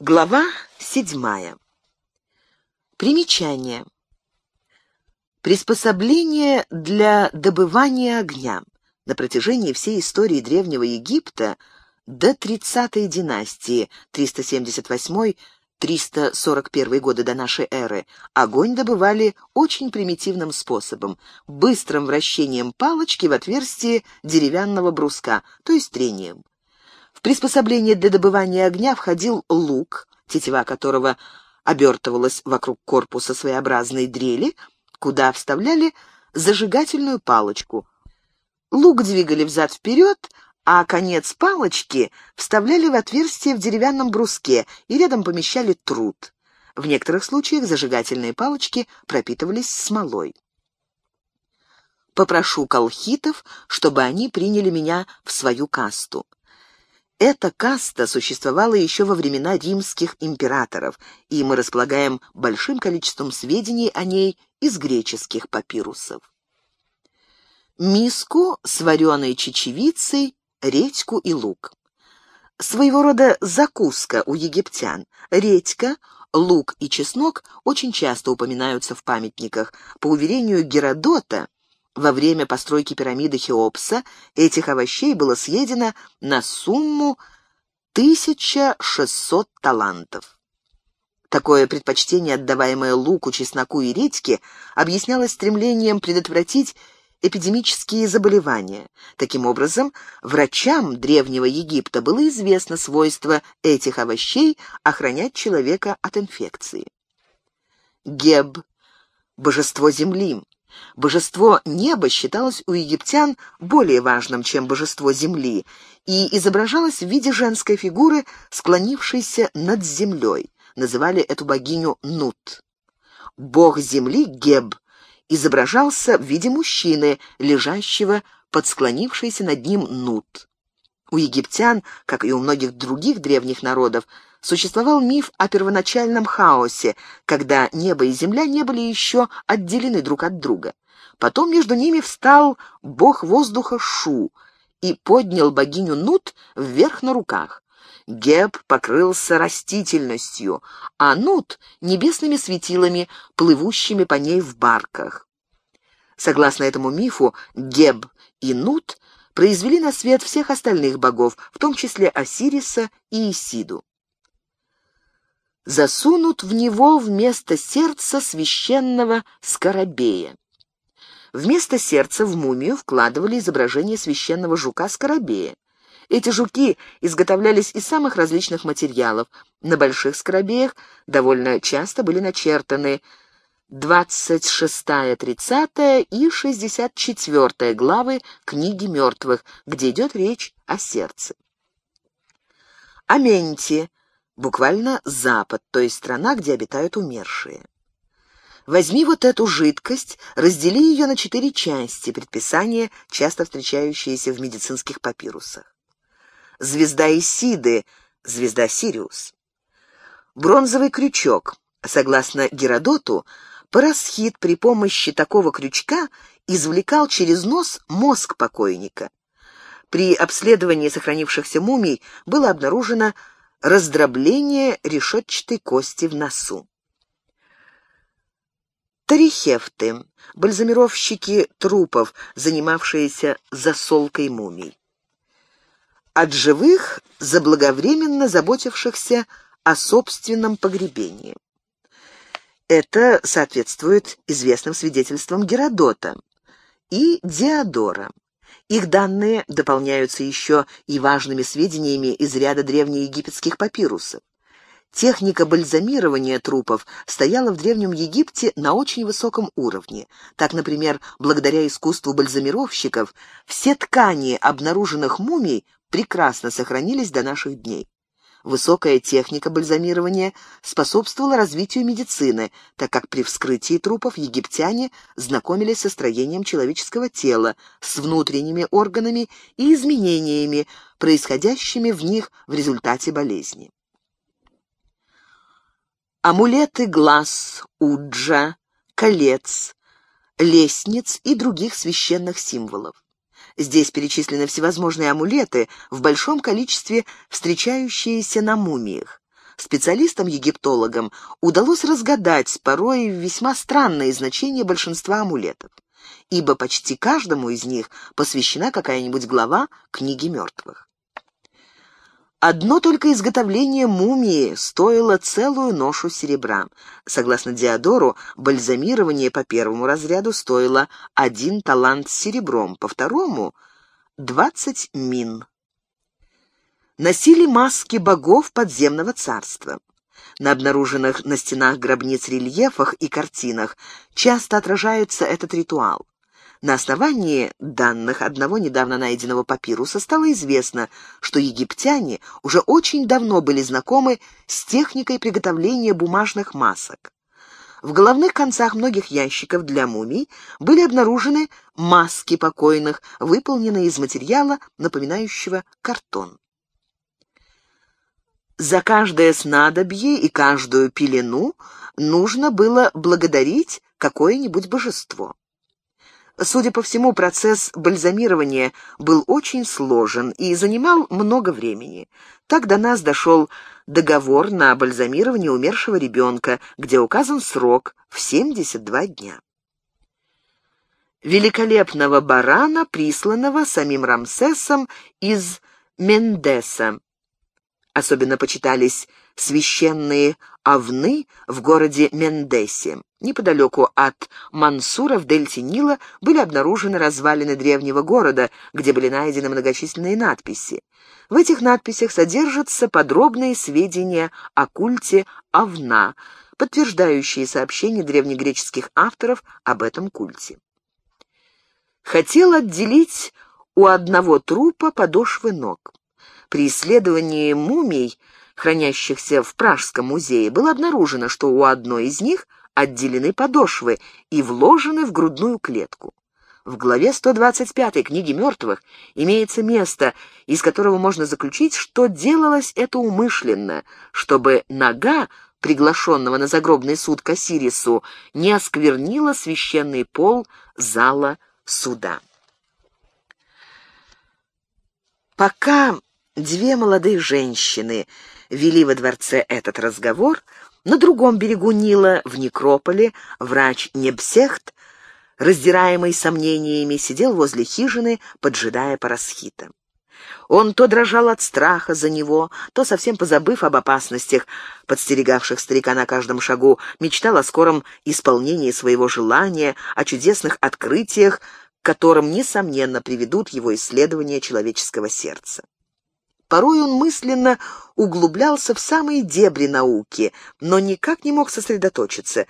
Глава седьмая. Примечание. Приспособление для добывания огня. На протяжении всей истории Древнего Египта до 30-й династии 378-341 годы до нашей эры огонь добывали очень примитивным способом – быстрым вращением палочки в отверстие деревянного бруска, то есть трением. В приспособление для добывания огня входил лук, тетива которого обертывалась вокруг корпуса своеобразной дрели, куда вставляли зажигательную палочку. Лук двигали взад-вперед, а конец палочки вставляли в отверстие в деревянном бруске и рядом помещали труд. В некоторых случаях зажигательные палочки пропитывались смолой. Попрошу колхитов, чтобы они приняли меня в свою касту. Эта каста существовала еще во времена римских императоров, и мы располагаем большим количеством сведений о ней из греческих папирусов. Миску с вареной чечевицей, редьку и лук. Своего рода закуска у египтян. Редька, лук и чеснок очень часто упоминаются в памятниках. По уверению Геродота, во время постройки пирамиды Хеопса этих овощей было съедено на сумму 1600 талантов. Такое предпочтение, отдаваемое луку, чесноку и редьке, объяснялось стремлением предотвратить эпидемические заболевания. Таким образом, врачам Древнего Египта было известно свойство этих овощей охранять человека от инфекции. Геб – божество земли, Божество неба считалось у египтян более важным, чем божество земли, и изображалось в виде женской фигуры, склонившейся над землей. Называли эту богиню Нут. Бог земли, Геб, изображался в виде мужчины, лежащего под склонившейся над ним Нут. У египтян, как и у многих других древних народов, существовал миф о первоначальном хаосе, когда небо и земля не были еще отделены друг от друга. Потом между ними встал бог воздуха Шу и поднял богиню Нут вверх на руках. Геб покрылся растительностью, а Нут — небесными светилами, плывущими по ней в барках. Согласно этому мифу, Геб и Нут произвели на свет всех остальных богов, в том числе Осириса и Исиду засунут в него вместо сердца священного скоробея. Вместо сердца в мумию вкладывали изображение священного жука-скоробея. Эти жуки изготовлялись из самых различных материалов. На больших скоробеях довольно часто были начертаны 26, 30 и 64 главы книги мертвых, где идет речь о сердце. Аменти буквально запад, то есть страна, где обитают умершие. Возьми вот эту жидкость, раздели ее на четыре части, предписания, часто встречающиеся в медицинских папирусах. Звезда Исиды, звезда Сириус. Бронзовый крючок. Согласно Геродоту, Парасхит при помощи такого крючка извлекал через нос мозг покойника. При обследовании сохранившихся мумий было обнаружено раздробление решетчатой кости в носу. Тарихефты, бальзамировщики трупов, занимавшиеся засолкой мумий. От живых, заблаговременно заботившихся о собственном погребении. Это соответствует известным свидетельствам Геродота и Диодора. Их данные дополняются еще и важными сведениями из ряда древнеегипетских папирусов. Техника бальзамирования трупов стояла в Древнем Египте на очень высоком уровне. Так, например, благодаря искусству бальзамировщиков, все ткани обнаруженных мумий прекрасно сохранились до наших дней. Высокая техника бальзамирования способствовала развитию медицины, так как при вскрытии трупов египтяне знакомились со строением человеческого тела, с внутренними органами и изменениями, происходящими в них в результате болезни. Амулеты глаз, уджа, колец, лестниц и других священных символов. Здесь перечислены всевозможные амулеты, в большом количестве встречающиеся на мумиях. специалистам-египтологам удалось разгадать порой весьма странные значения большинства амулетов, ибо почти каждому из них посвящена какая-нибудь глава книги мертвых. Одно только изготовление мумии стоило целую ношу серебра. Согласно Диодору, бальзамирование по первому разряду стоило один талант с серебром, по второму — двадцать мин. Носили маски богов подземного царства. На обнаруженных на стенах гробниц рельефах и картинах часто отражается этот ритуал. На основании данных одного недавно найденного папируса стало известно, что египтяне уже очень давно были знакомы с техникой приготовления бумажных масок. В головных концах многих ящиков для мумий были обнаружены маски покойных, выполненные из материала, напоминающего картон. За каждое снадобье и каждую пелену нужно было благодарить какое-нибудь божество. Судя по всему, процесс бальзамирования был очень сложен и занимал много времени. Так до нас дошел договор на бальзамирование умершего ребенка, где указан срок в 72 дня. Великолепного барана, присланного самим Рамсесом из Мендеса. Особенно почитались священные овны в городе Мендесе. Неподалеку от Мансура в дельте Нила были обнаружены развалины древнего города, где были найдены многочисленные надписи. В этих надписях содержатся подробные сведения о культе Овна, подтверждающие сообщения древнегреческих авторов об этом культе. Хотел отделить у одного трупа подошвы ног. При исследовании мумий хранящихся в Пражском музее, было обнаружено, что у одной из них отделены подошвы и вложены в грудную клетку. В главе 125 книги мертвых имеется место, из которого можно заключить, что делалось это умышленно, чтобы нога приглашенного на загробный суд к Осирису не осквернила священный пол зала суда. Пока две молодые женщины вели во дворце этот разговор, на другом берегу Нила, в некрополе, врач Небсехт, раздираемый сомнениями, сидел возле хижины, поджидая Парасхита. Он то дрожал от страха за него, то, совсем позабыв об опасностях, подстерегавших старика на каждом шагу, мечтал о скором исполнении своего желания, о чудесных открытиях, к которым, несомненно, приведут его исследования человеческого сердца. Порой он мысленно углублялся в самые дебри науки, но никак не мог сосредоточиться.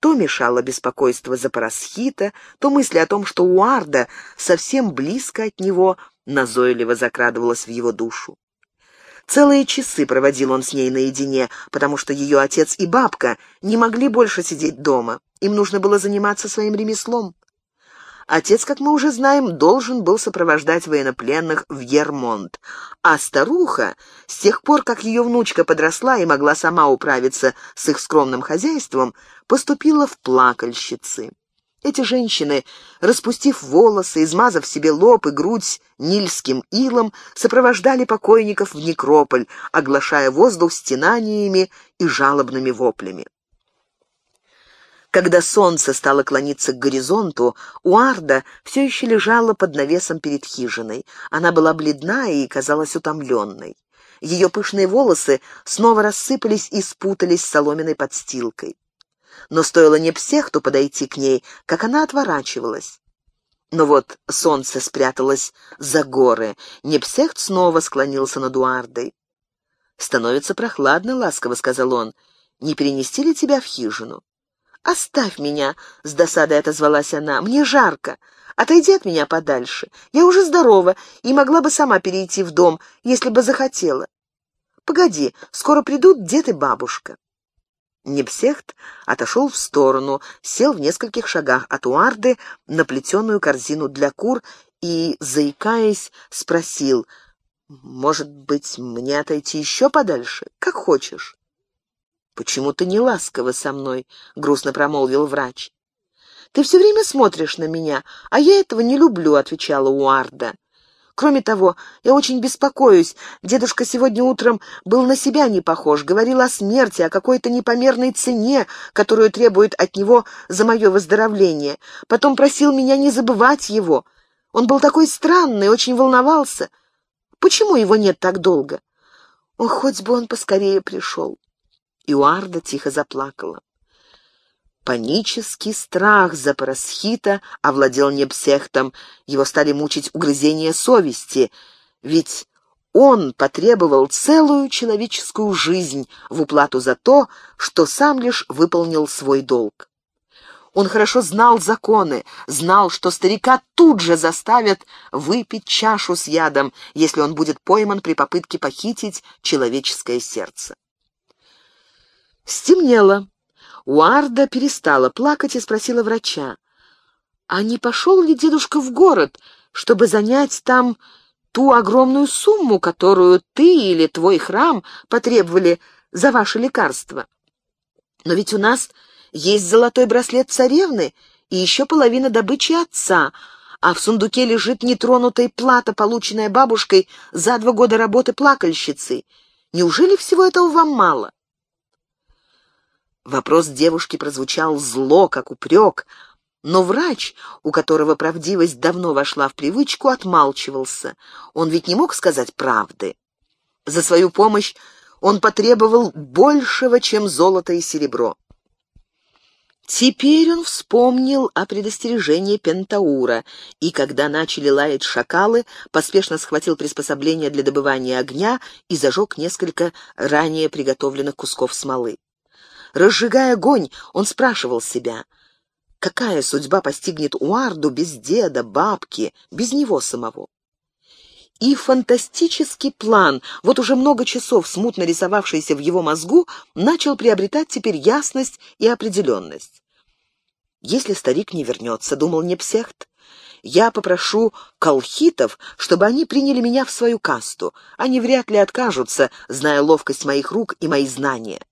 То мешало беспокойство за Парасхита, то мысли о том, что Уарда совсем близко от него, назойливо закрадывалась в его душу. Целые часы проводил он с ней наедине, потому что ее отец и бабка не могли больше сидеть дома. Им нужно было заниматься своим ремеслом. Отец, как мы уже знаем, должен был сопровождать военнопленных в Ермонт, а старуха, с тех пор, как ее внучка подросла и могла сама управиться с их скромным хозяйством, поступила в плакальщицы. Эти женщины, распустив волосы, измазав себе лоб и грудь нильским илом, сопровождали покойников в некрополь, оглашая воздух стенаниями и жалобными воплями. Когда солнце стало клониться к горизонту, Уарда все еще лежала под навесом перед хижиной. Она была бледна и казалась утомленной. Ее пышные волосы снова рассыпались и спутались с соломенной подстилкой. Но стоило не псехту подойти к ней, как она отворачивалась. Но вот солнце спряталось за горы. Непсехт снова склонился над Уардой. «Становится прохладно», — ласково сказал он. «Не перенести ли тебя в хижину?» «Оставь меня!» — с досадой отозвалась она. «Мне жарко. Отойди от меня подальше. Я уже здорова и могла бы сама перейти в дом, если бы захотела. Погоди, скоро придут дед и бабушка». Непсехт отошел в сторону, сел в нескольких шагах от Уарды на плетеную корзину для кур и, заикаясь, спросил, «Может быть, мне отойти еще подальше? Как хочешь». «Почему ты не ласково со мной?» — грустно промолвил врач. «Ты все время смотришь на меня, а я этого не люблю», — отвечала Уарда. Кроме того, я очень беспокоюсь. Дедушка сегодня утром был на себя не похож, говорил о смерти, о какой-то непомерной цене, которую требует от него за мое выздоровление. Потом просил меня не забывать его. Он был такой странный, очень волновался. Почему его нет так долго? О, хоть бы он поскорее пришел. Иуарда тихо заплакала. Панический страх за Парасхита овладел Непсехтом. Его стали мучить угрызения совести, ведь он потребовал целую человеческую жизнь в уплату за то, что сам лишь выполнил свой долг. Он хорошо знал законы, знал, что старика тут же заставят выпить чашу с ядом, если он будет пойман при попытке похитить человеческое сердце. Стемнело. Уарда перестала плакать и спросила врача, «А не пошел ли дедушка в город, чтобы занять там ту огромную сумму, которую ты или твой храм потребовали за ваше лекарство? Но ведь у нас есть золотой браслет царевны и еще половина добычи отца, а в сундуке лежит нетронутая плата, полученная бабушкой за два года работы плакальщицы. Неужели всего этого вам мало?» Вопрос девушки прозвучал зло, как упрек, но врач, у которого правдивость давно вошла в привычку, отмалчивался. Он ведь не мог сказать правды. За свою помощь он потребовал большего, чем золото и серебро. Теперь он вспомнил о предостережении Пентаура, и когда начали лаять шакалы, поспешно схватил приспособление для добывания огня и зажег несколько ранее приготовленных кусков смолы. Разжигая огонь, он спрашивал себя, какая судьба постигнет Уарду без деда, бабки, без него самого. И фантастический план, вот уже много часов смутно рисовавшийся в его мозгу, начал приобретать теперь ясность и определенность. «Если старик не вернется», — думал Непсехт, — «я попрошу колхитов, чтобы они приняли меня в свою касту. Они вряд ли откажутся, зная ловкость моих рук и мои знания».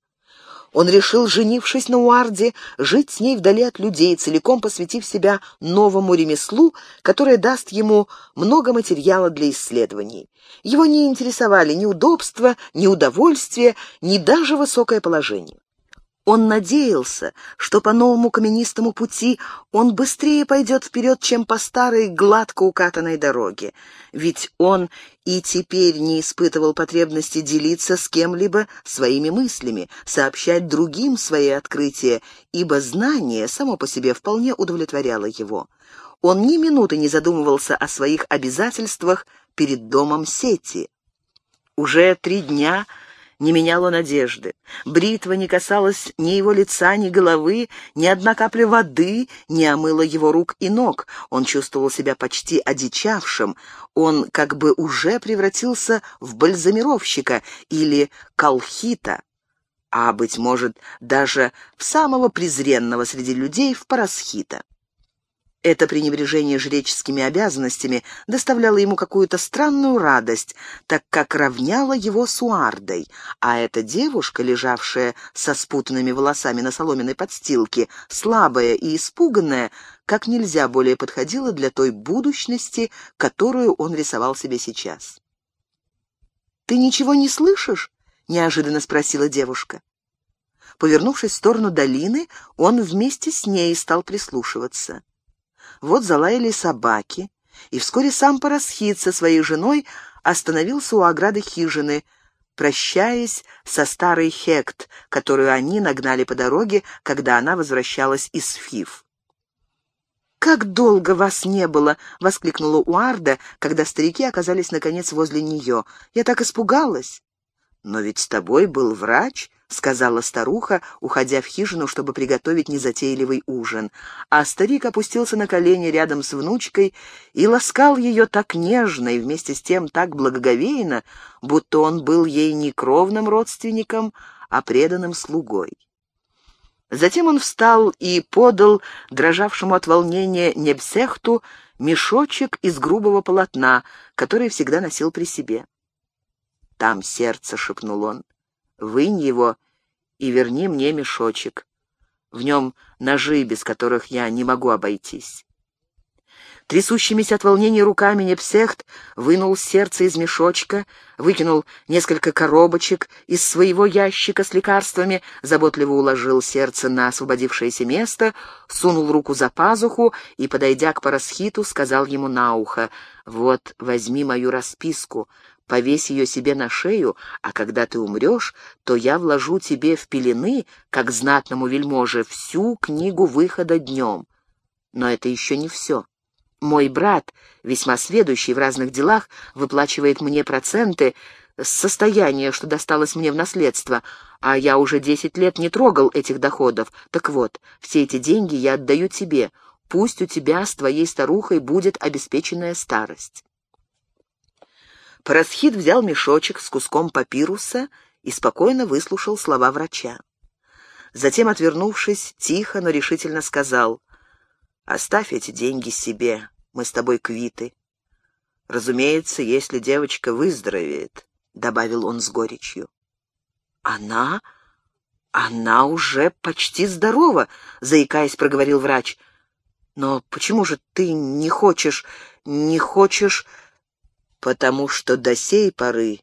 Он решил, женившись на Уарде, жить с ней вдали от людей, целиком посвятив себя новому ремеслу, которое даст ему много материала для исследований. Его не интересовали ни удобства, ни удовольствие, ни даже высокое положение. Он надеялся, что по новому каменистому пути он быстрее пойдет вперед, чем по старой гладко укатанной дороге. Ведь он и теперь не испытывал потребности делиться с кем-либо своими мыслями, сообщать другим свои открытия, ибо знание само по себе вполне удовлетворяло его. Он ни минуты не задумывался о своих обязательствах перед домом сети. Уже три дня не меняла надежды. Бритва не касалась ни его лица, ни головы, ни одна капля воды не омыла его рук и ног. Он чувствовал себя почти одичавшим. Он как бы уже превратился в бальзамировщика или колхита, а, быть может, даже в самого презренного среди людей в парасхита. Это пренебрежение жреческими обязанностями доставляло ему какую-то странную радость, так как равняло его с Уардой, а эта девушка, лежавшая со спутанными волосами на соломенной подстилке, слабая и испуганная, как нельзя более подходила для той будущности, которую он рисовал себе сейчас. «Ты ничего не слышишь?» — неожиданно спросила девушка. Повернувшись в сторону долины, он вместе с ней стал прислушиваться. Вот залаяли собаки, и вскоре сам Парасхит со своей женой остановился у ограды хижины, прощаясь со старой Хект, которую они нагнали по дороге, когда она возвращалась из Фив. «Как долго вас не было!» — воскликнула Уарда, когда старики оказались, наконец, возле нее. «Я так испугалась!» «Но ведь с тобой был врач», — сказала старуха, уходя в хижину, чтобы приготовить незатейливый ужин. А старик опустился на колени рядом с внучкой и ласкал ее так нежно и вместе с тем так благоговейно, будто он был ей не кровным родственником, а преданным слугой. Затем он встал и подал дрожавшему от волнения Небсехту мешочек из грубого полотна, который всегда носил при себе. «Там сердце», — шепнул он. Вынь его и верни мне мешочек. В нем ножи, без которых я не могу обойтись. Трясущимися от волнения руками Непсехт вынул сердце из мешочка, выкинул несколько коробочек из своего ящика с лекарствами, заботливо уложил сердце на освободившееся место, сунул руку за пазуху и, подойдя к Парасхиту, сказал ему на ухо, «Вот, возьми мою расписку, повесь ее себе на шею, а когда ты умрешь, то я вложу тебе в пелены, как знатному вельможе, всю книгу выхода днем. Но это еще не все». Мой брат, весьма сведущий в разных делах, выплачивает мне проценты с состояния, что досталось мне в наследство, а я уже десять лет не трогал этих доходов. Так вот, все эти деньги я отдаю тебе. Пусть у тебя с твоей старухой будет обеспеченная старость. Парасхит взял мешочек с куском папируса и спокойно выслушал слова врача. Затем, отвернувшись, тихо, но решительно сказал, Оставь эти деньги себе, мы с тобой квиты. Разумеется, если девочка выздоровеет, — добавил он с горечью. Она... она уже почти здорова, — заикаясь, проговорил врач. Но почему же ты не хочешь, не хочешь... Потому что до сей поры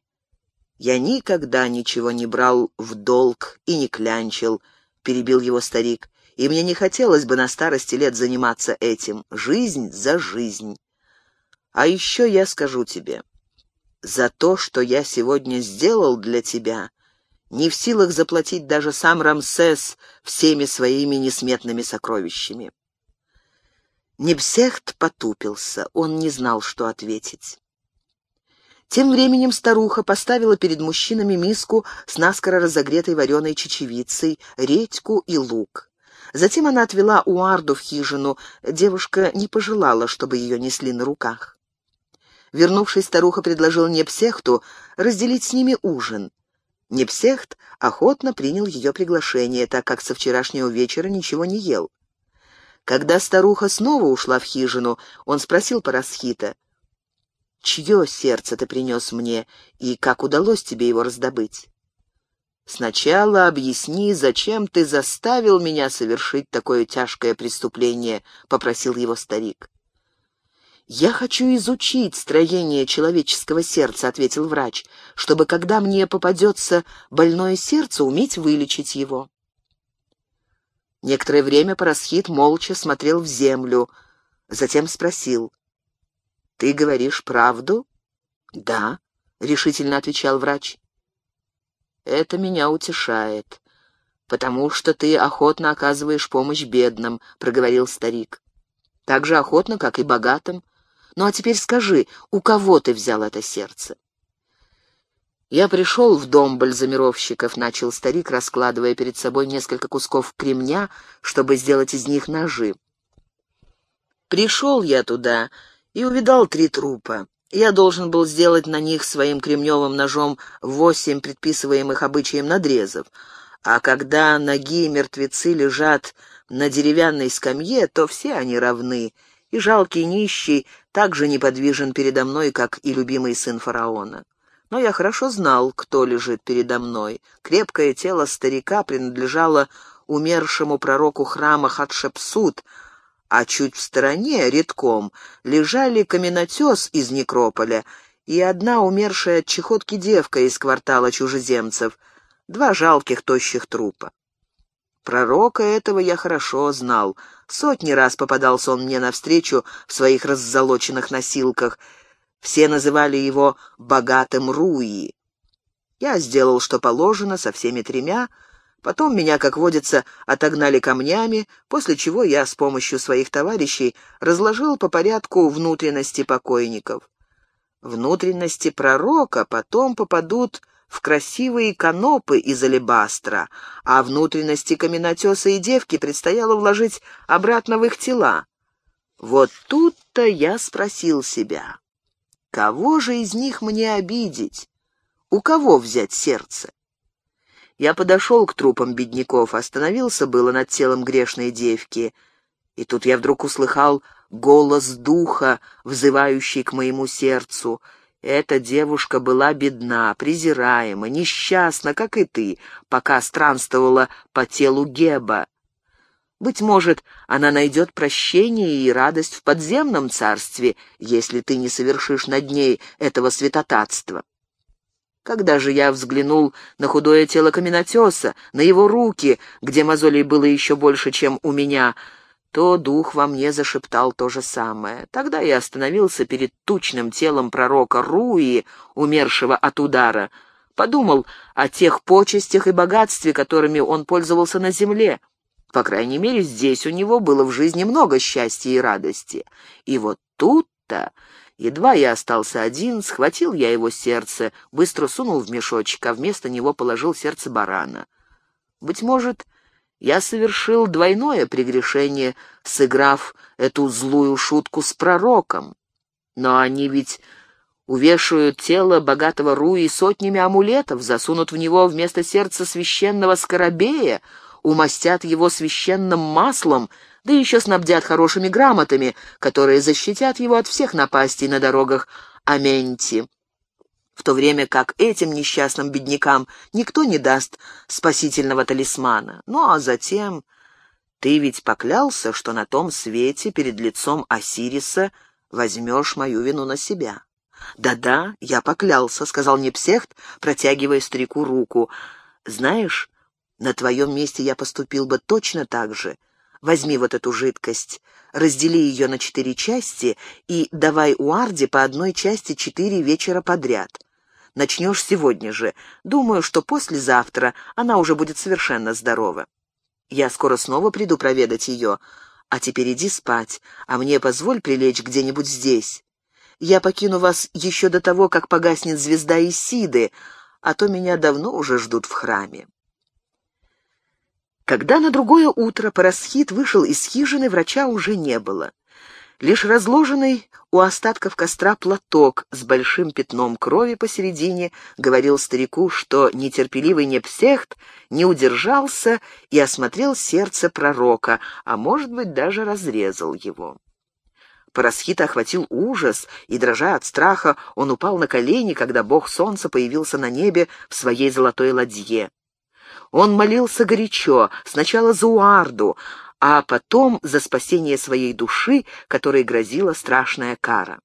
я никогда ничего не брал в долг и не клянчил, — перебил его старик и мне не хотелось бы на старости лет заниматься этим. Жизнь за жизнь. А еще я скажу тебе, за то, что я сегодня сделал для тебя, не в силах заплатить даже сам Рамсес всеми своими несметными сокровищами. Небсехт потупился, он не знал, что ответить. Тем временем старуха поставила перед мужчинами миску с наскоро разогретой вареной чечевицей, редьку и лук. Затем она отвела Уарду в хижину. Девушка не пожелала, чтобы ее несли на руках. Вернувшись, старуха предложила Непсехту разделить с ними ужин. Непсехт охотно принял ее приглашение, так как со вчерашнего вечера ничего не ел. Когда старуха снова ушла в хижину, он спросил Парасхита, «Чье сердце ты принес мне, и как удалось тебе его раздобыть?» «Сначала объясни, зачем ты заставил меня совершить такое тяжкое преступление», — попросил его старик. «Я хочу изучить строение человеческого сердца», — ответил врач, «чтобы, когда мне попадется больное сердце, уметь вылечить его». Некоторое время Парасхит молча смотрел в землю, затем спросил, «Ты говоришь правду?» «Да», — решительно отвечал врач. Это меня утешает, потому что ты охотно оказываешь помощь бедным, — проговорил старик. Так же охотно, как и богатым. Ну а теперь скажи, у кого ты взял это сердце? «Я пришел в дом бальзамировщиков», — начал старик, раскладывая перед собой несколько кусков кремня, чтобы сделать из них ножи. «Пришел я туда и увидал три трупа. Я должен был сделать на них своим кремневым ножом восемь предписываемых обычаем надрезов, а когда ноги мертвецы лежат на деревянной скамье, то все они равны, и жалкий нищий так же неподвижен передо мной, как и любимый сын фараона. Но я хорошо знал, кто лежит передо мной. Крепкое тело старика принадлежало умершему пророку храма Хатшепсут — а чуть в стороне, редком, лежали каменотес из некрополя и одна умершая от чехотки девка из квартала чужеземцев, два жалких тощих трупа. Пророка этого я хорошо знал. Сотни раз попадался он мне навстречу в своих раззолоченных носилках. Все называли его «богатым Руи». Я сделал, что положено, со всеми тремя, Потом меня, как водится, отогнали камнями, после чего я с помощью своих товарищей разложил по порядку внутренности покойников. Внутренности пророка потом попадут в красивые канопы из алебастра, а внутренности каменотеса и девки предстояло вложить обратно в их тела. Вот тут-то я спросил себя, кого же из них мне обидеть? У кого взять сердце? Я подошел к трупам бедняков, остановился было над телом грешной девки, и тут я вдруг услыхал голос духа, взывающий к моему сердцу. Эта девушка была бедна, презираема, несчастна, как и ты, пока странствовала по телу Геба. Быть может, она найдет прощение и радость в подземном царстве, если ты не совершишь над ней этого святотатства. Когда же я взглянул на худое тело каменотеса, на его руки, где мозолей было еще больше, чем у меня, то дух во мне зашептал то же самое. Тогда я остановился перед тучным телом пророка Руи, умершего от удара, подумал о тех почестях и богатстве, которыми он пользовался на земле. По крайней мере, здесь у него было в жизни много счастья и радости. И вот тут-то, едва я остался один, схватил я его сердце, быстро сунул в мешочек, а вместо него положил сердце барана. Быть может, я совершил двойное прегрешение, сыграв эту злую шутку с пророком. Но они ведь увешают тело богатого Руи сотнями амулетов, засунут в него вместо сердца священного скоробея, умастят его священным маслом, да еще снабдят хорошими грамотами, которые защитят его от всех напастей на дорогах Аменти. В то время как этим несчастным беднякам никто не даст спасительного талисмана. Ну а затем... Ты ведь поклялся, что на том свете перед лицом Осириса возьмешь мою вину на себя. «Да-да, я поклялся», — сказал Непсехт, протягивая старику руку. «Знаешь, на твоем месте я поступил бы точно так же. Возьми вот эту жидкость, раздели ее на четыре части и давай у Арди по одной части четыре вечера подряд. Начнешь сегодня же. Думаю, что послезавтра она уже будет совершенно здорова. Я скоро снова приду проведать ее. А теперь иди спать, а мне позволь прилечь где-нибудь здесь. Я покину вас еще до того, как погаснет звезда Исиды, а то меня давно уже ждут в храме. Когда на другое утро Парасхит вышел из хижины, врача уже не было. Лишь разложенный у остатков костра платок с большим пятном крови посередине говорил старику, что нетерпеливый Непсехт не удержался и осмотрел сердце пророка, а может быть даже разрезал его. Парасхита охватил ужас, и, дрожа от страха, он упал на колени, когда бог солнца появился на небе в своей золотой ладье. Он молился горячо, сначала за Уарду, а потом за спасение своей души, которой грозила страшная кара.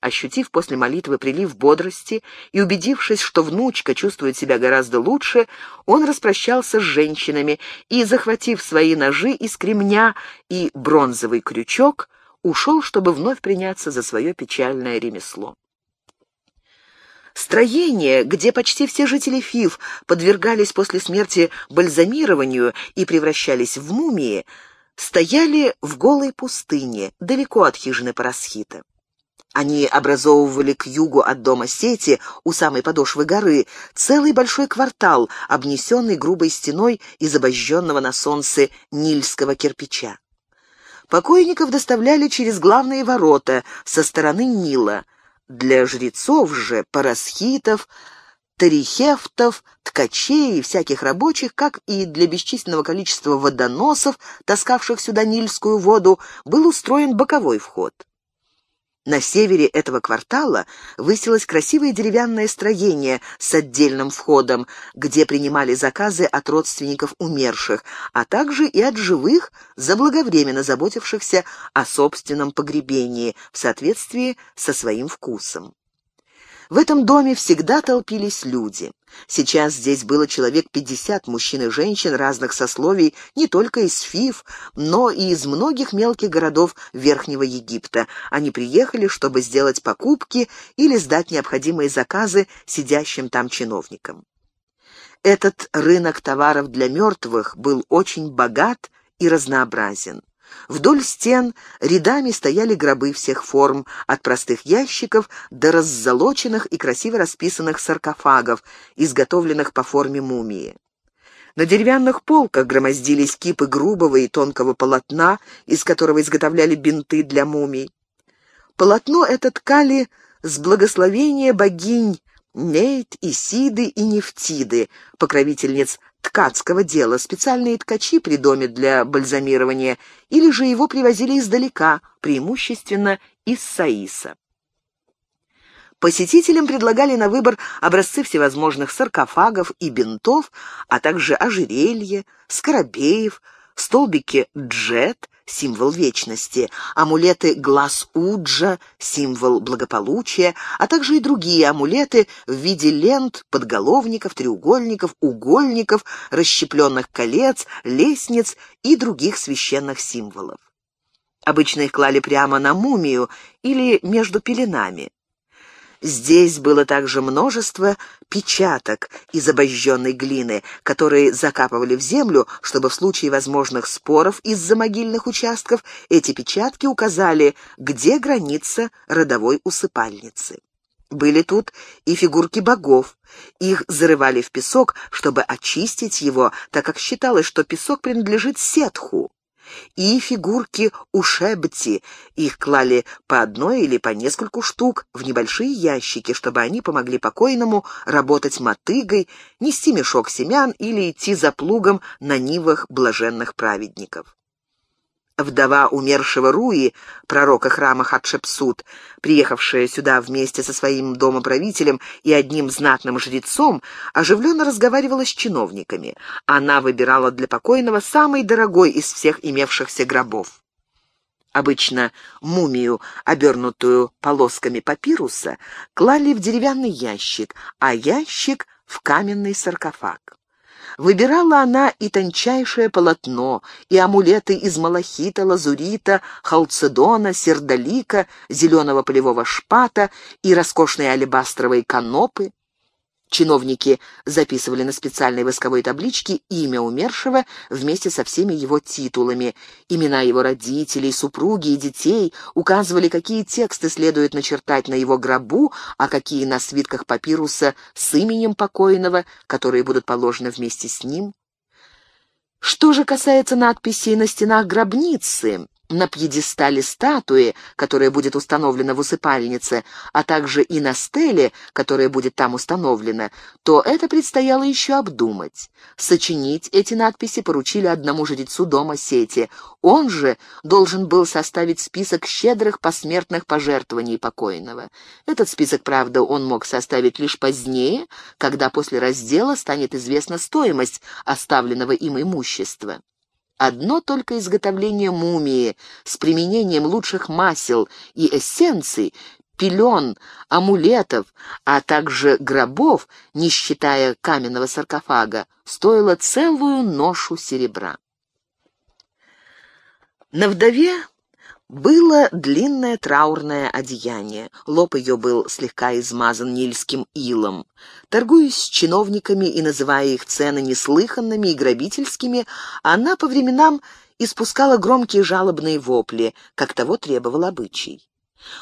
Ощутив после молитвы прилив бодрости и убедившись, что внучка чувствует себя гораздо лучше, он распрощался с женщинами и, захватив свои ножи из кремня и бронзовый крючок, ушел, чтобы вновь приняться за свое печальное ремесло. Строения, где почти все жители Фив подвергались после смерти бальзамированию и превращались в мумии, стояли в голой пустыне, далеко от хижины Парасхита. Они образовывали к югу от дома Сети, у самой подошвы горы, целый большой квартал, обнесенный грубой стеной из обожженного на солнце нильского кирпича. Покойников доставляли через главные ворота со стороны Нила – для жрецов же, парасхитов, тарихефтов, ткачей и всяких рабочих, как и для бесчисленного количества водоносов, таскавших сюда нильскую воду, был устроен боковой вход. На севере этого квартала высилось красивое деревянное строение с отдельным входом, где принимали заказы от родственников умерших, а также и от живых, заблаговременно заботившихся о собственном погребении в соответствии со своим вкусом. В этом доме всегда толпились люди. Сейчас здесь было человек пятьдесят мужчин и женщин разных сословий, не только из Фив, но и из многих мелких городов Верхнего Египта. Они приехали, чтобы сделать покупки или сдать необходимые заказы сидящим там чиновникам. Этот рынок товаров для мертвых был очень богат и разнообразен. Вдоль стен рядами стояли гробы всех форм, от простых ящиков до раззолоченных и красиво расписанных саркофагов, изготовленных по форме мумии. На деревянных полках громоздились кипы грубого и тонкого полотна, из которого изготовляли бинты для мумий. Полотно это ткали с благословения богинь Нейт, Исиды и Нефтиды, покровительниц ткацкого дела, специальные ткачи при доме для бальзамирования, или же его привозили издалека, преимущественно из Саиса. Посетителям предлагали на выбор образцы всевозможных саркофагов и бинтов, а также ожерелья, скоробеев, столбики джет, символ вечности, амулеты глаз Уджа, символ благополучия, а также и другие амулеты в виде лент, подголовников, треугольников, угольников, расщепленных колец, лестниц и других священных символов. Обычно их клали прямо на мумию или между пеленами. Здесь было также множество печаток из обожженной глины, которые закапывали в землю, чтобы в случае возможных споров из-за могильных участков эти печатки указали, где граница родовой усыпальницы. Были тут и фигурки богов. Их зарывали в песок, чтобы очистить его, так как считалось, что песок принадлежит Сетху и фигурки ушебти. Их клали по одной или по нескольку штук в небольшие ящики, чтобы они помогли покойному работать мотыгой, нести мешок семян или идти за плугом на нивах блаженных праведников. Вдова умершего Руи, пророка храма Хатшепсут, приехавшая сюда вместе со своим домоправителем и одним знатным жрецом, оживленно разговаривала с чиновниками. Она выбирала для покойного самый дорогой из всех имевшихся гробов. Обычно мумию, обернутую полосками папируса, клали в деревянный ящик, а ящик — в каменный саркофаг. Выбирала она и тончайшее полотно, и амулеты из малахита, лазурита, халцедона, сердолика, зеленого полевого шпата и роскошные алебастровые канопы. Чиновники записывали на специальной восковой табличке имя умершего вместе со всеми его титулами, имена его родителей, супруги и детей, указывали, какие тексты следует начертать на его гробу, а какие на свитках папируса с именем покойного, которые будут положены вместе с ним. Что же касается надписей на стенах гробницы, на пьедестале статуи, которая будет установлена в усыпальнице, а также и на стеле, которая будет там установлена, то это предстояло еще обдумать. Сочинить эти надписи поручили одному жрецу дома сети. Он же должен был составить список щедрых посмертных пожертвований покойного. Этот список, правда, он мог составить лишь позднее, когда после раздела станет известна стоимость оставленного им имущества. Одно только изготовление мумии с применением лучших масел и эссенций, пелен, амулетов, а также гробов, не считая каменного саркофага, стоило целую ношу серебра. На вдове было длинное траурное одеяние. Лоб ее был слегка измазан нильским илом. Торгуясь с чиновниками и называя их цены неслыханными и грабительскими, она по временам испускала громкие жалобные вопли, как того требовал обычай.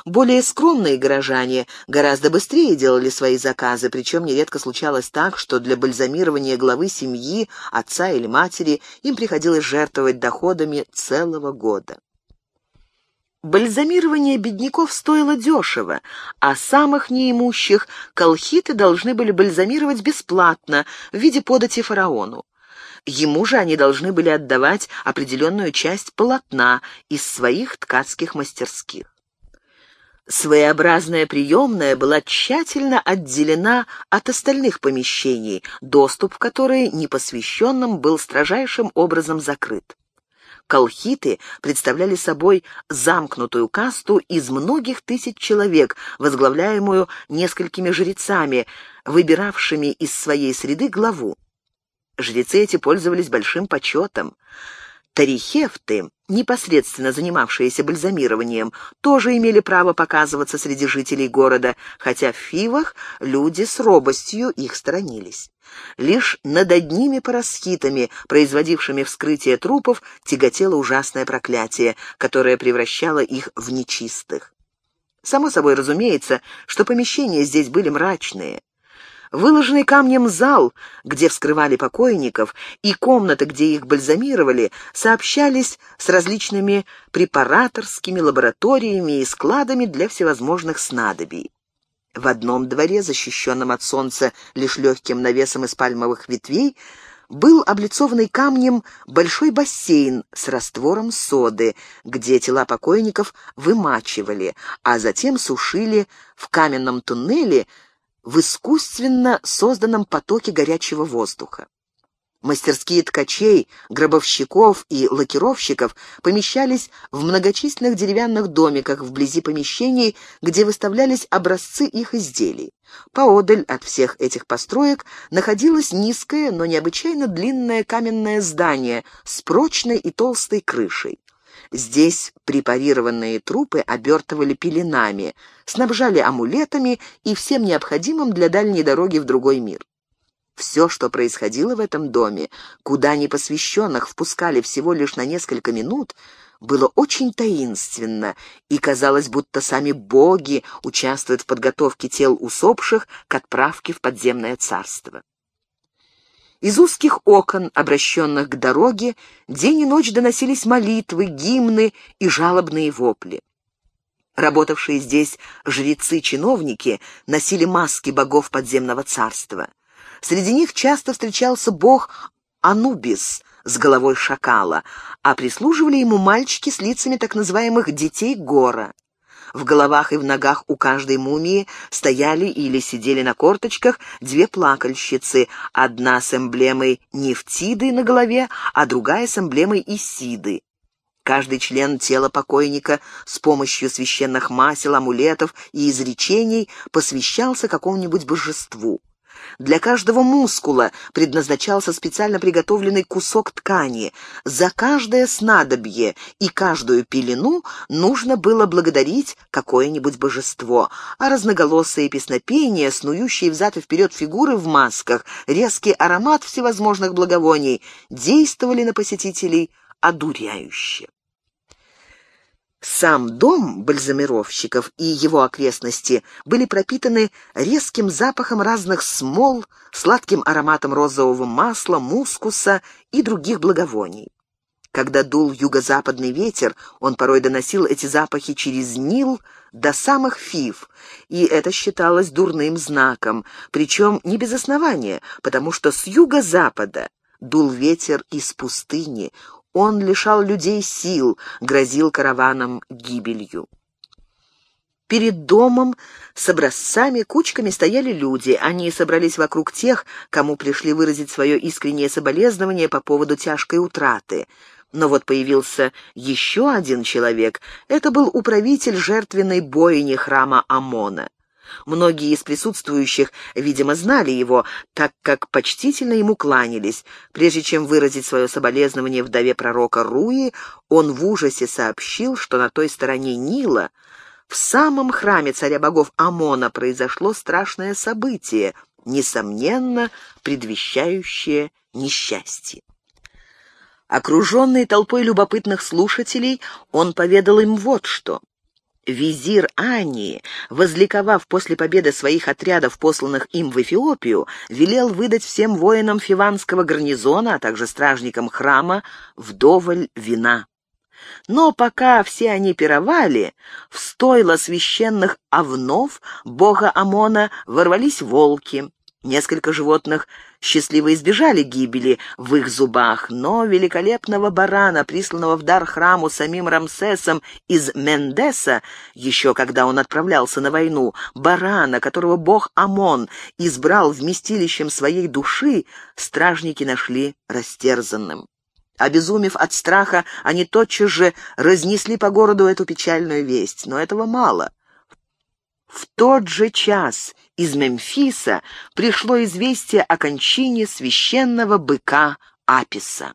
Более скромные горожане гораздо быстрее делали свои заказы, причем нередко случалось так, что для бальзамирования главы семьи, отца или матери им приходилось жертвовать доходами целого года. Бальзамирование бедняков стоило дешево, а самых неимущих колхиты должны были бальзамировать бесплатно в виде подати фараону. Ему же они должны были отдавать определенную часть полотна из своих ткацких мастерских. Своеобразная приемная была тщательно отделена от остальных помещений, доступ в которые непосвященным был строжайшим образом закрыт. Колхиты представляли собой замкнутую касту из многих тысяч человек, возглавляемую несколькими жрецами, выбиравшими из своей среды главу. Жрецы эти пользовались большим почетом. Тарихефты, непосредственно занимавшиеся бальзамированием, тоже имели право показываться среди жителей города, хотя в Фивах люди с робостью их сторонились. Лишь над одними парасхитами, производившими вскрытие трупов, тяготело ужасное проклятие, которое превращало их в нечистых. Само собой разумеется, что помещения здесь были мрачные. Выложенный камнем зал, где вскрывали покойников, и комната, где их бальзамировали, сообщались с различными препараторскими лабораториями и складами для всевозможных снадобий. В одном дворе, защищенном от солнца лишь легким навесом из пальмовых ветвей, был облицованный камнем большой бассейн с раствором соды, где тела покойников вымачивали, а затем сушили в каменном туннеле в искусственно созданном потоке горячего воздуха. Мастерские ткачей, гробовщиков и лакировщиков помещались в многочисленных деревянных домиках вблизи помещений, где выставлялись образцы их изделий. Поодаль от всех этих построек находилось низкое, но необычайно длинное каменное здание с прочной и толстой крышей. Здесь препарированные трупы обертывали пеленами, снабжали амулетами и всем необходимым для дальней дороги в другой мир. Все, что происходило в этом доме, куда непосвященных впускали всего лишь на несколько минут, было очень таинственно, и казалось, будто сами боги участвуют в подготовке тел усопших к отправке в подземное царство. Из узких окон, обращенных к дороге, день и ночь доносились молитвы, гимны и жалобные вопли. Работавшие здесь жрецы-чиновники носили маски богов подземного царства. Среди них часто встречался бог Анубис с головой шакала, а прислуживали ему мальчики с лицами так называемых «детей гора». В головах и в ногах у каждой мумии стояли или сидели на корточках две плакальщицы, одна с эмблемой Нефтиды на голове, а другая с эмблемой Исиды. Каждый член тела покойника с помощью священных масел, амулетов и изречений посвящался какому-нибудь божеству. Для каждого мускула предназначался специально приготовленный кусок ткани. За каждое снадобье и каждую пелену нужно было благодарить какое-нибудь божество, а разноголосые песнопения, снующие взад и вперед фигуры в масках, резкий аромат всевозможных благовоний действовали на посетителей одуряюще. Сам дом бальзамировщиков и его окрестности были пропитаны резким запахом разных смол, сладким ароматом розового масла, мускуса и других благовоний. Когда дул юго-западный ветер, он порой доносил эти запахи через Нил до самых Фив, и это считалось дурным знаком, причем не без основания, потому что с юго-запада дул ветер из пустыни, он лишал людей сил, грозил караванам гибелью. Перед домом с образцами кучками стояли люди. Они собрались вокруг тех, кому пришли выразить свое искреннее соболезнование по поводу тяжкой утраты. Но вот появился еще один человек. Это был управитель жертвенной бойни храма Амона. Многие из присутствующих, видимо, знали его, так как почтительно ему кланялись. Прежде чем выразить свое соболезнование вдове пророка Руи, он в ужасе сообщил, что на той стороне Нила, в самом храме царя богов Амона, произошло страшное событие, несомненно, предвещающее несчастье. Окруженный толпой любопытных слушателей, он поведал им вот что. Визир Ани, возликовав после победы своих отрядов, посланных им в Эфиопию, велел выдать всем воинам фиванского гарнизона, а также стражникам храма, вдоволь вина. Но пока все они пировали, в стойло священных овнов бога Амона ворвались волки. Несколько животных счастливо избежали гибели в их зубах, но великолепного барана, присланного в дар храму самим Рамсесом из Мендеса, еще когда он отправлялся на войну, барана, которого бог Амон избрал вместилищем своей души, стражники нашли растерзанным. Обезумев от страха, они тотчас же разнесли по городу эту печальную весть, но этого мало. В тот же час из Мемфиса пришло известие о кончине священного быка Аписа.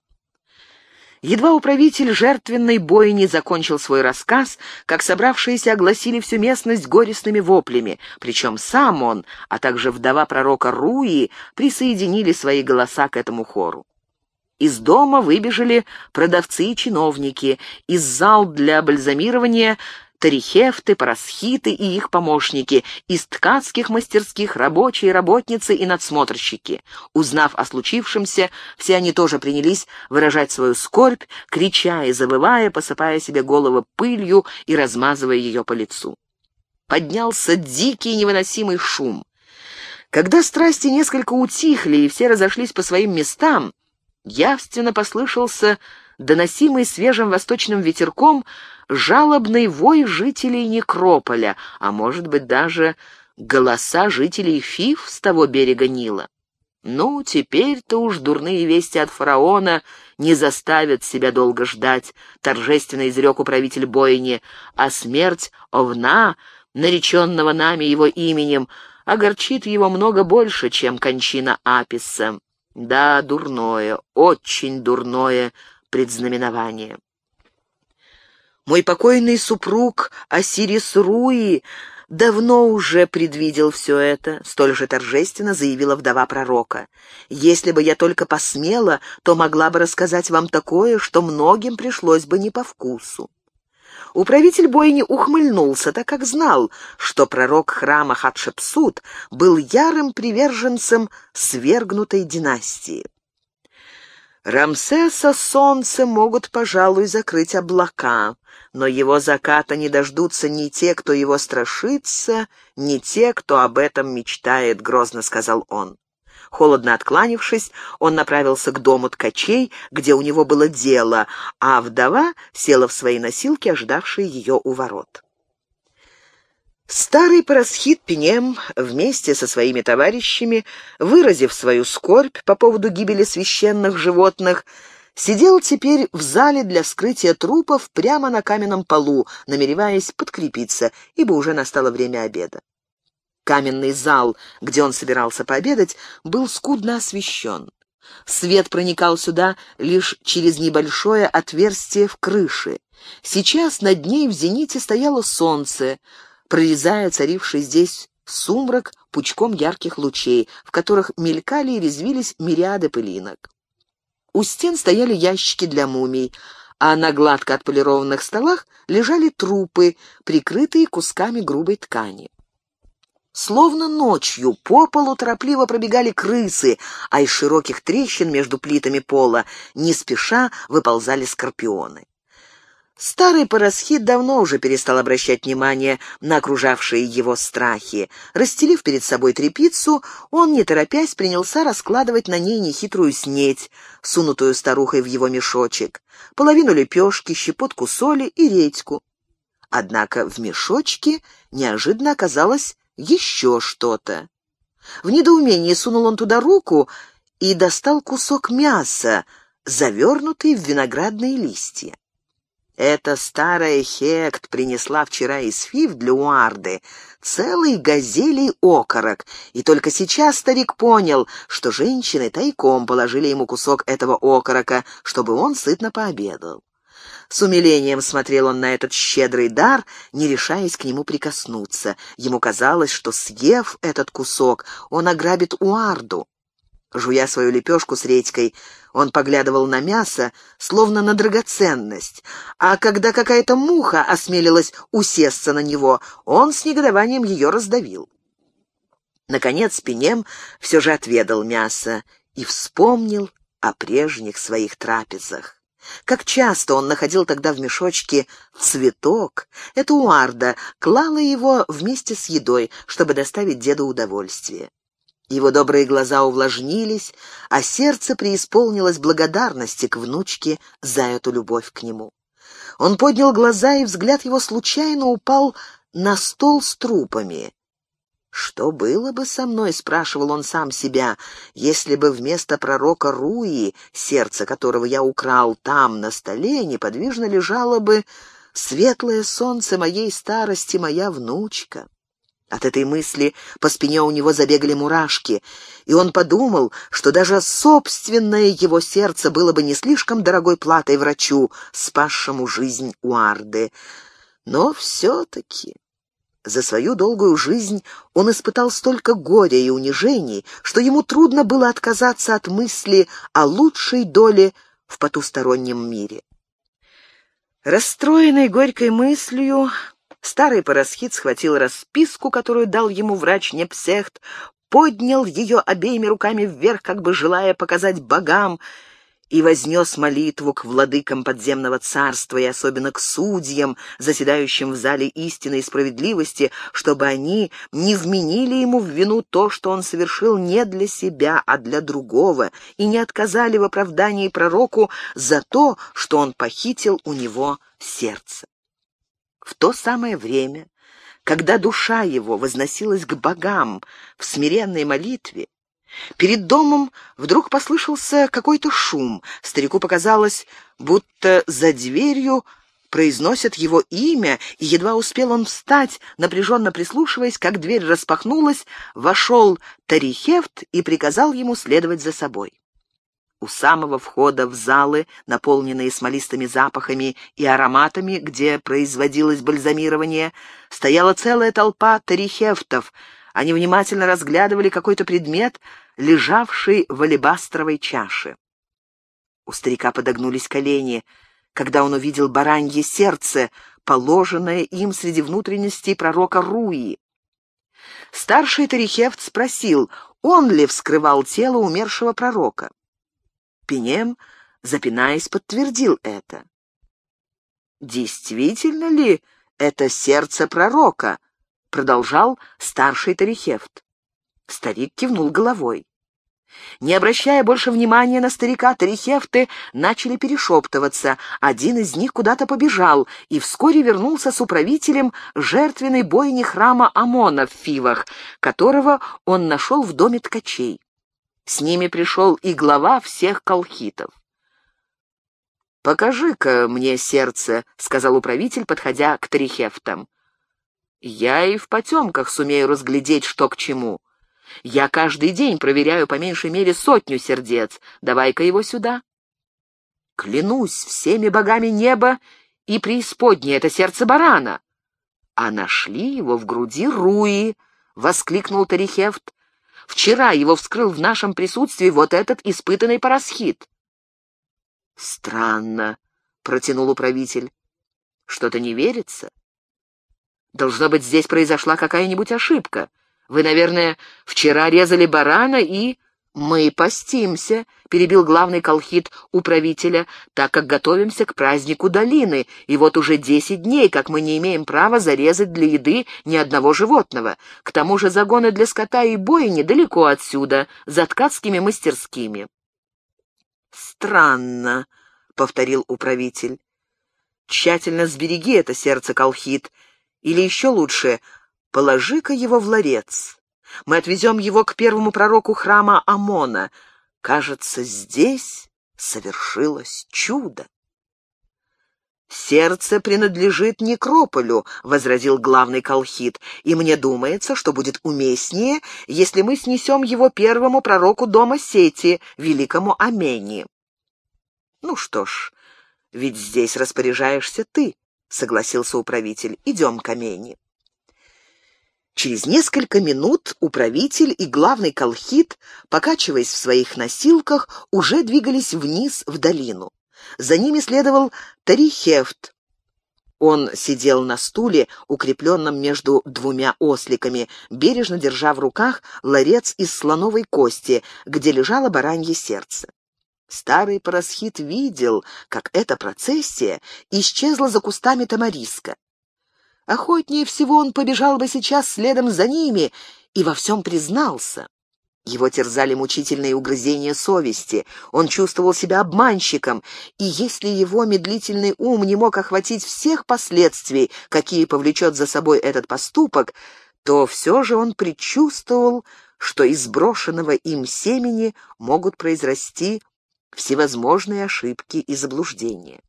Едва управитель жертвенной бойни закончил свой рассказ, как собравшиеся огласили всю местность горестными воплями, причем сам он, а также вдова пророка Руи присоединили свои голоса к этому хору. Из дома выбежали продавцы и чиновники, из зал для бальзамирования тарихефты, парасхиты и их помощники, из ткацких мастерских рабочие, работницы и надсмотрщики. Узнав о случившемся, все они тоже принялись выражать свою скорбь, крича и завывая, посыпая себе головы пылью и размазывая ее по лицу. Поднялся дикий невыносимый шум. Когда страсти несколько утихли и все разошлись по своим местам, явственно послышался доносимый свежим восточным ветерком жалобный вой жителей Некрополя, а может быть даже голоса жителей Фиф с того берега Нила. «Ну, теперь-то уж дурные вести от фараона не заставят себя долго ждать», — торжественно изрек управитель бойни, «а смерть Овна, нареченного нами его именем, огорчит его много больше, чем кончина Аписа. Да, дурное, очень дурное предзнаменование». Мой покойный супруг Осирис Руи давно уже предвидел все это, столь же торжественно заявила вдова пророка. Если бы я только посмела, то могла бы рассказать вам такое, что многим пришлось бы не по вкусу. Управитель бойни ухмыльнулся, так как знал, что пророк храма Хатшепсут был ярым приверженцем свергнутой династии. Рамсеса солнце могут, пожалуй, закрыть облака, но его заката не дождутся ни те, кто его страшится, ни те, кто об этом мечтает, — грозно сказал он. Холодно откланившись, он направился к дому ткачей, где у него было дело, а вдова села в свои носилки, ожидавшие ее у ворот. Старый парасхит Пенем вместе со своими товарищами, выразив свою скорбь по поводу гибели священных животных, сидел теперь в зале для вскрытия трупов прямо на каменном полу, намереваясь подкрепиться, ибо уже настало время обеда. Каменный зал, где он собирался пообедать, был скудно освещен. Свет проникал сюда лишь через небольшое отверстие в крыше. Сейчас над ней в зените стояло солнце, прорезая царивший здесь сумрак пучком ярких лучей, в которых мелькали и резвились мириады пылинок. У стен стояли ящики для мумий, а на гладко отполированных столах лежали трупы, прикрытые кусками грубой ткани. Словно ночью по полу торопливо пробегали крысы, а из широких трещин между плитами пола не спеша выползали скорпионы. Старый парасхит давно уже перестал обращать внимание на окружавшие его страхи. Расстелив перед собой трепицу, он, не торопясь, принялся раскладывать на ней нехитрую снеть, сунутую старухой в его мешочек, половину лепешки, щепотку соли и редьку. Однако в мешочке неожиданно оказалось еще что-то. В недоумении сунул он туда руку и достал кусок мяса, завернутый в виноградные листья. Эта старая Хект принесла вчера из Фив для Уарды целый газелий окорок, и только сейчас старик понял, что женщины тайком положили ему кусок этого окорока, чтобы он сытно пообедал. С умилением смотрел он на этот щедрый дар, не решаясь к нему прикоснуться. Ему казалось, что, съев этот кусок, он ограбит Уарду. Жуя свою лепешку с редькой, он поглядывал на мясо, словно на драгоценность, а когда какая-то муха осмелилась усесться на него, он с негодованием ее раздавил. Наконец Пенем все же отведал мясо и вспомнил о прежних своих трапезах. Как часто он находил тогда в мешочке цветок, эта уарда клала его вместе с едой, чтобы доставить деду удовольствие. Его добрые глаза увлажнились, а сердце преисполнилось благодарности к внучке за эту любовь к нему. Он поднял глаза, и взгляд его случайно упал на стол с трупами. «Что было бы со мной?» — спрашивал он сам себя, «если бы вместо пророка Руи, сердце которого я украл там, на столе, неподвижно лежало бы светлое солнце моей старости, моя внучка?» От этой мысли по спине у него забегали мурашки, и он подумал, что даже собственное его сердце было бы не слишком дорогой платой врачу, спасшему жизнь Уарды. Но все-таки за свою долгую жизнь он испытал столько горя и унижений, что ему трудно было отказаться от мысли о лучшей доле в потустороннем мире. Расстроенный горькой мыслью, Старый парасхит схватил расписку, которую дал ему врач Непсехт, поднял ее обеими руками вверх, как бы желая показать богам, и вознес молитву к владыкам подземного царства и особенно к судьям, заседающим в зале истины и справедливости, чтобы они не вменили ему в вину то, что он совершил не для себя, а для другого, и не отказали в оправдании пророку за то, что он похитил у него сердце. В то самое время, когда душа его возносилась к богам в смиренной молитве, Перед домом вдруг послышался какой-то шум. Старику показалось, будто за дверью произносят его имя, и едва успел он встать, напряженно прислушиваясь, как дверь распахнулась, вошел Тарихефт и приказал ему следовать за собой. У самого входа в залы, наполненные смолистыми запахами и ароматами, где производилось бальзамирование, стояла целая толпа тарихефтов. Они внимательно разглядывали какой-то предмет, лежавший в алебастровой чаше. У старика подогнулись колени, когда он увидел баранье сердце, положенное им среди внутренностей пророка Руи. Старший Тарихефт спросил, он ли вскрывал тело умершего пророка. Пенем, запинаясь, подтвердил это. «Действительно ли это сердце пророка?» — продолжал старший Тарихефт. Старик кивнул головой. Не обращая больше внимания на старика, Тарихефты начали перешептываться. Один из них куда-то побежал и вскоре вернулся с управителем жертвенной бойни храма Амона в Фивах, которого он нашел в доме ткачей. С ними пришел и глава всех колхитов. «Покажи-ка мне сердце», — сказал управитель, подходя к Трихефтам. «Я и в потемках сумею разглядеть, что к чему. Я каждый день проверяю по меньшей мере сотню сердец. Давай-ка его сюда». «Клянусь всеми богами неба и преисподней, это сердце барана». «А нашли его в груди Руи», — воскликнул Тарихефт. Вчера его вскрыл в нашем присутствии вот этот испытанный парасхит». «Странно», — протянул управитель. «Что-то не верится. Должно быть, здесь произошла какая-нибудь ошибка. Вы, наверное, вчера резали барана и...» «Мы постимся», — перебил главный колхид управителя, «так как готовимся к празднику долины, и вот уже десять дней, как мы не имеем права зарезать для еды ни одного животного. К тому же загоны для скота и бои недалеко отсюда, за ткацкими мастерскими». «Странно», — повторил управитель. «Тщательно сбереги это сердце, колхид, или еще лучше, положи-ка его в ларец». Мы отвезем его к первому пророку храма Амона. Кажется, здесь совершилось чудо. «Сердце принадлежит некрополю», — возразил главный колхид, «и мне думается, что будет уместнее, если мы снесем его первому пророку дома Сети, великому Амени». «Ну что ж, ведь здесь распоряжаешься ты», — согласился управитель. «Идем к Амени». Через несколько минут управитель и главный колхид, покачиваясь в своих носилках, уже двигались вниз в долину. За ними следовал Тарихефт. Он сидел на стуле, укрепленном между двумя осликами, бережно держа в руках ларец из слоновой кости, где лежало баранье сердце. Старый парасхит видел, как эта процессия исчезла за кустами тамариска. Охотнее всего он побежал бы сейчас следом за ними и во всем признался. Его терзали мучительные угрызения совести, он чувствовал себя обманщиком, и если его медлительный ум не мог охватить всех последствий, какие повлечет за собой этот поступок, то все же он предчувствовал, что из брошенного им семени могут произрасти всевозможные ошибки и заблуждения.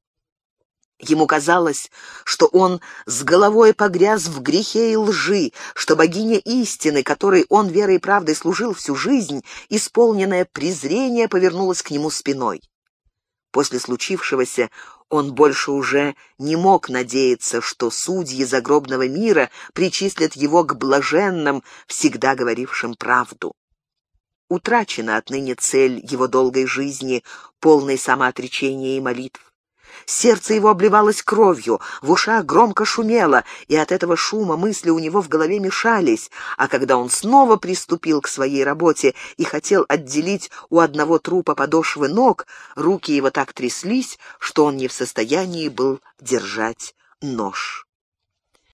Ему казалось, что он с головой погряз в грехе и лжи, что богиня истины, которой он верой и правдой служил всю жизнь, исполненное презрение повернулась к нему спиной. После случившегося он больше уже не мог надеяться, что судьи загробного мира причислят его к блаженным, всегда говорившим правду. Утрачена отныне цель его долгой жизни, полной самоотречения и молитв. Сердце его обливалось кровью, в ушах громко шумело, и от этого шума мысли у него в голове мешались, а когда он снова приступил к своей работе и хотел отделить у одного трупа подошвы ног, руки его так тряслись, что он не в состоянии был держать нож.